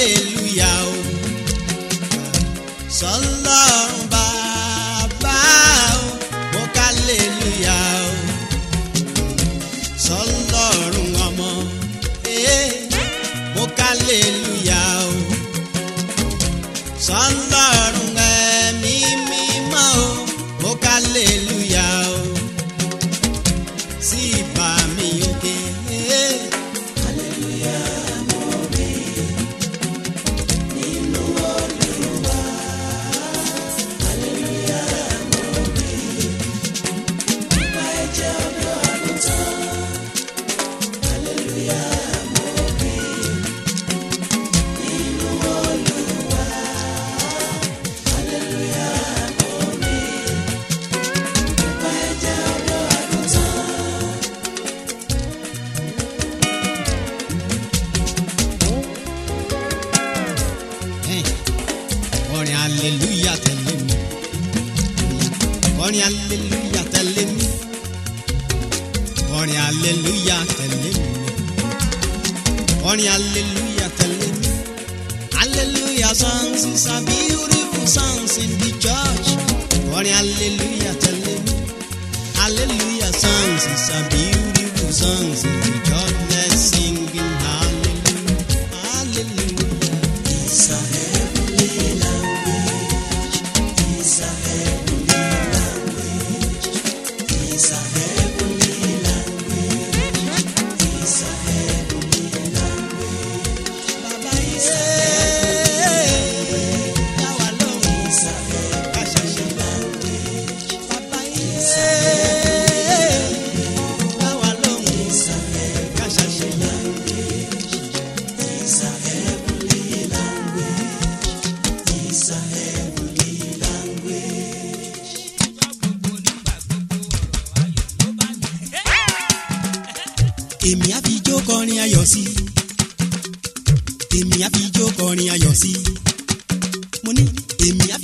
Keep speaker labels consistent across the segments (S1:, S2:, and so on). S1: hallelujah. hallelujah tẹ̀lé mi kọrin hallelujah tẹ̀lé mi kọrin hallelujah tẹ̀lé mi kọrin hallelujah songs is a beautiful songs in the church Oni hallelujah tẹ̀lé mi songs is a beautiful songs in the church. èmi á fi jó kọrin ayọ̀ sí èmi á fi jó kọrin ayọ̀ sí mo ní èmi á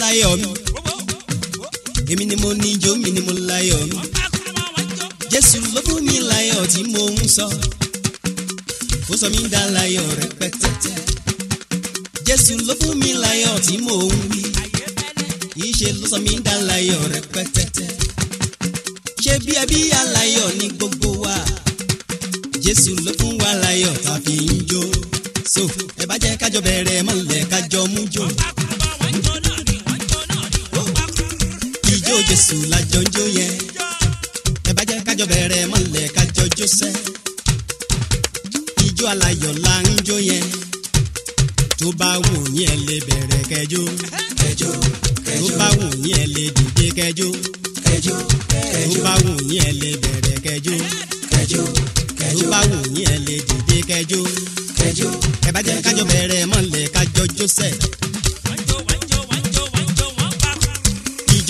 S1: láyọ̀ mi èmi ni mo níjó mi ni mo láyọ̀ mi Jésù ló fún mi láyọ̀ tí mo ń sọ ó sọ mí dá láyọ̀ rẹpẹtẹtẹ Jésù ló fún mi láyọ̀ tí mo ń wí kìí ṣe ló sọ mí dá láyọ̀ rẹpẹtẹtẹ ṣé bí ẹbí aláyọ̀ ní gbogbo wa Jésù ló fún wa láyọ̀ tá ń jó so ẹ bá jẹ́ kájọ bẹ̀rẹ̀ mọ́lẹ̀ kájọ mú jó. O Jesu la ń jó yẹn ẹ bá jẹ́ kájọ bẹ̀rẹ̀ mọ́lẹ̀ kájọ jó sẹ́ ijó aláyọ̀ là ń jó yẹn tó bá wù yín ẹ lè bẹ̀rẹ̀ kẹjọ kẹjọ kẹjọ tó bá wù yín ẹ lè dìde kẹjọ kẹjọ kẹjọ tó bá wù yín ẹ lè bẹ̀rẹ̀ kẹjọ kẹjọ tó bá wù yín ẹ lè dìde kẹjọ kẹjọ ẹ bá jẹ́ kájọ bẹ̀rẹ̀ mọ́lẹ̀ kájọ jó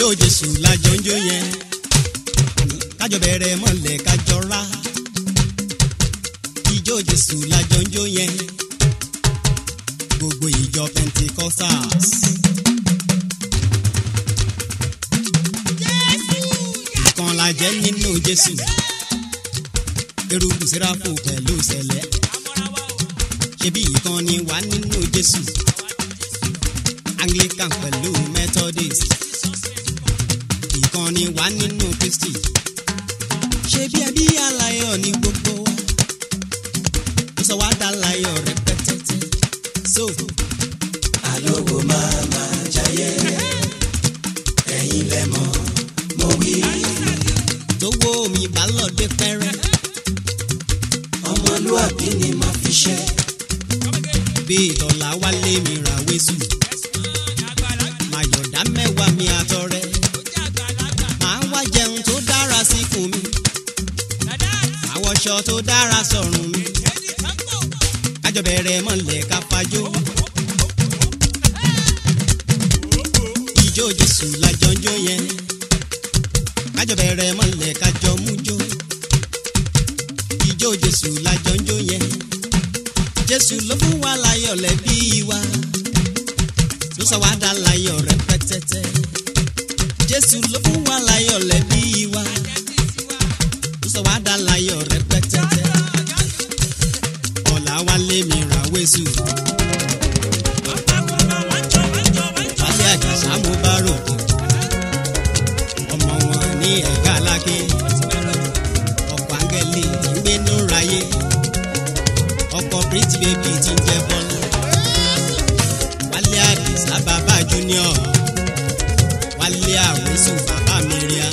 S1: ijó jésù lájọ ń jó yẹn kájọ bẹ̀rẹ̀ mọ́lẹ̀ kájọ rá ijó jésù lájọ ń jó yẹn gbogbo ìjọ Pentecostals. ìkan la jẹ́ nínú jésù eruku sẹ́ráfù pẹ̀lú sẹ̀lẹ̀ ṣebí ìkan ni wà nínú jésù Anglican pẹ̀lú Methodist ìkànnì wà nínú Kristi ṣe bí ẹbí aláyọ̀ ní gbogbo wa ó sọ wá dá láyọ̀ rẹpẹtẹtẹ so. àlówó máa máa jayé ẹ̀yin lẹ mọ̀ mo wí. tówó mi bá lọ́dẹ pẹ́rẹ́. ọmọlúwàbí ni màá fi ṣe. bí ìtọ́lá wálé mi ràwé sùn. ká sọ̀rùn mi kájọ bẹ̀rẹ̀ mọ̀lẹ́ ká fajó. ijó jésù lájọ ń jó yẹn kájọ bẹ̀rẹ̀ mọ̀lẹ́ kájọ mú jó. ijó jésù lájọ ń jó yẹn jésù ló fún wa láyọ̀ lẹ́bí wa ló sọ wá dá láyọ̀ rẹpẹtẹtẹ jésù ló fún wa láyọ̀ lẹ́bí wa ló sọ wá dá láyọ̀ rẹpẹtẹtẹ ra wálé mi ra wésù. wálé àjàsá mo bá ròdì ọmọ wọn ní ẹ̀ka aláké ọ̀pọ̀ áńgẹ́lì ń gbénú ráyé ọkọ̀ pretty baby ti ń jẹ bọ́lá wálé àdìsá bàbá junior wálé àwísù bàbá mẹ́ríà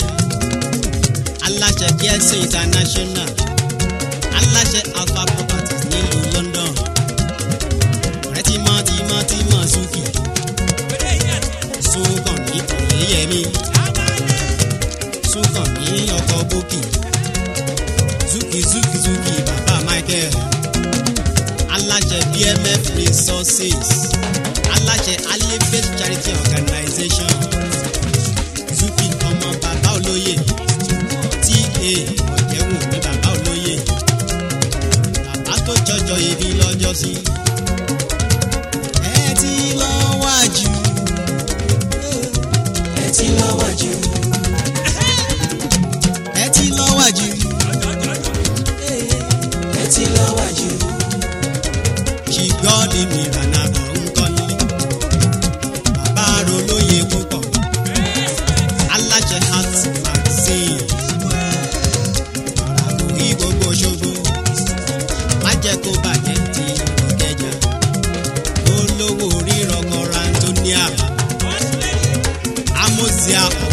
S1: aláṣẹ kí ẹ ṣe international aláṣẹ alpha property. yeah.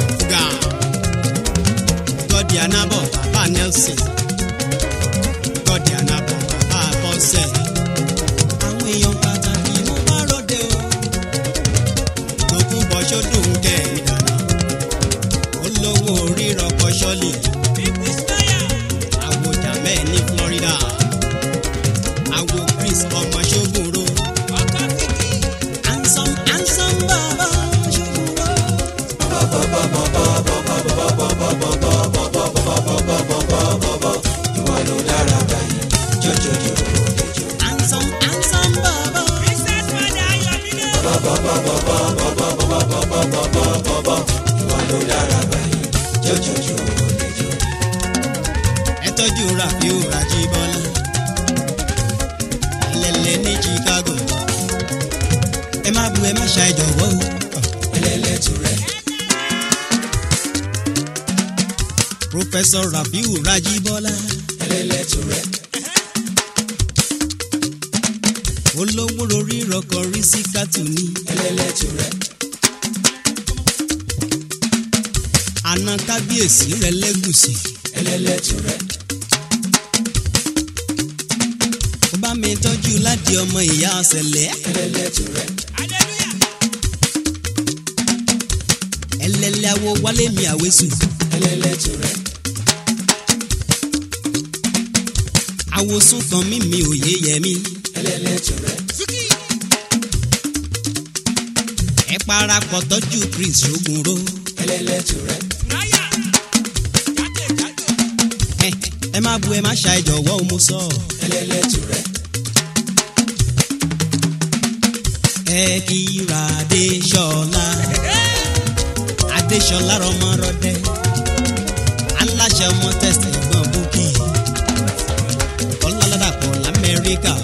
S1: Professor Rafiu Rajibola. ẹlẹ́lẹ́tù rẹ̀. olówó lórí rọkọ̀ rí sí kátù ní. ẹlẹ́lẹ́tù rẹ̀. àna kábíyèsí rẹ̀ lẹ́gùsì. ẹlẹ́lẹ́tù rẹ̀. ó bá mi tọ́jú láti ọmọ ìyá ọ̀sẹ̀lẹ̀. ẹlẹ́lẹ́ awo wálé mi àwesù alẹ́lẹ́ tó rẹ̀. àwòsùn kan mímí òye yẹmí. ẹlẹ́lẹ́ tó rẹ̀. ẹ parapọ̀ tọ́jú prince ogunro. ẹlẹ́lẹ́ tó rẹ̀. ẹ má bu ẹ má ṣa ìjọ̀wọ́ o mo sọ. ẹlẹ́lẹ́ tó rẹ̀. ẹ kíra adéṣọlá adéṣọlá rọmọrọdẹ iléeṣẹ́ ọmọ test ẹ̀gbọ́n búkì ọlọ́ládàpọ̀ lamẹ́ríkà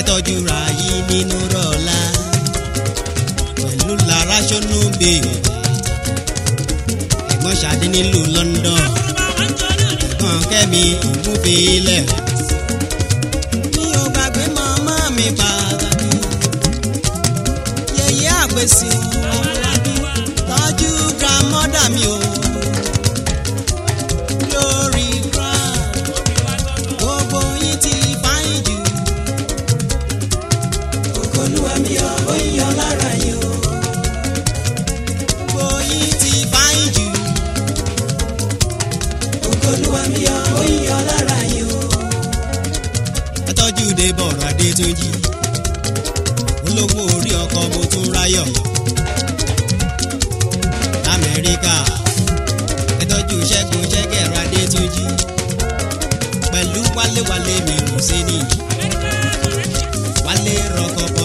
S1: ẹ tọ́jú ra yín nínú rọ́ọ̀lá pẹ̀lú lára ṣọ́nú bèèrè ẹ̀gbọ́n ṣàdé nílùú London ẹ̀gbọ́n kẹ́mi ògúnfèélẹ̀. Copa.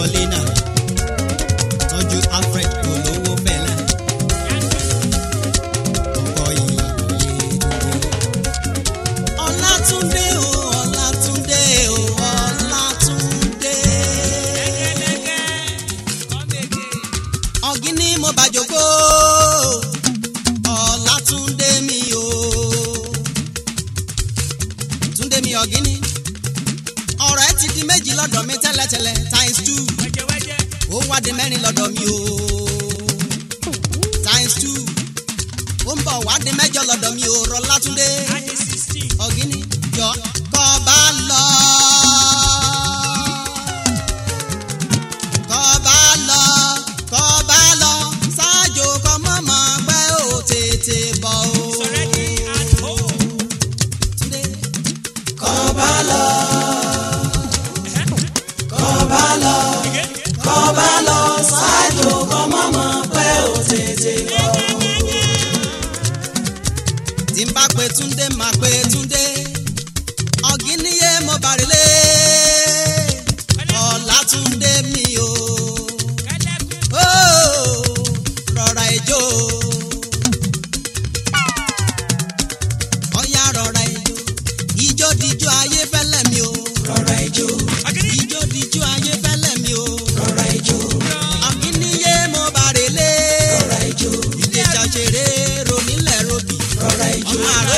S1: mẹ́rin lọ́dọ̀ mi o times two ó ń bọ̀ wá dé mẹ́jọ lọ́dọ̀ mi o Rọlátúndé ọ̀gíní jọ kọ́ bá lọ. pe túndé máa pe túndé ọ̀gíníyé mo bàrílé ọ̀la túndé mi o rọra ijó ọ̀ya rọra ijó ijó dijó ayé fẹ́lẹ́ mi o rọra ijó ijó dijó ayé fẹ́lẹ́ mi o rọra ijó ọ̀gíníyé mo bàrílé rọra ijó ìdèjà òṣèré ronilẹ̀ robi rọra ijó.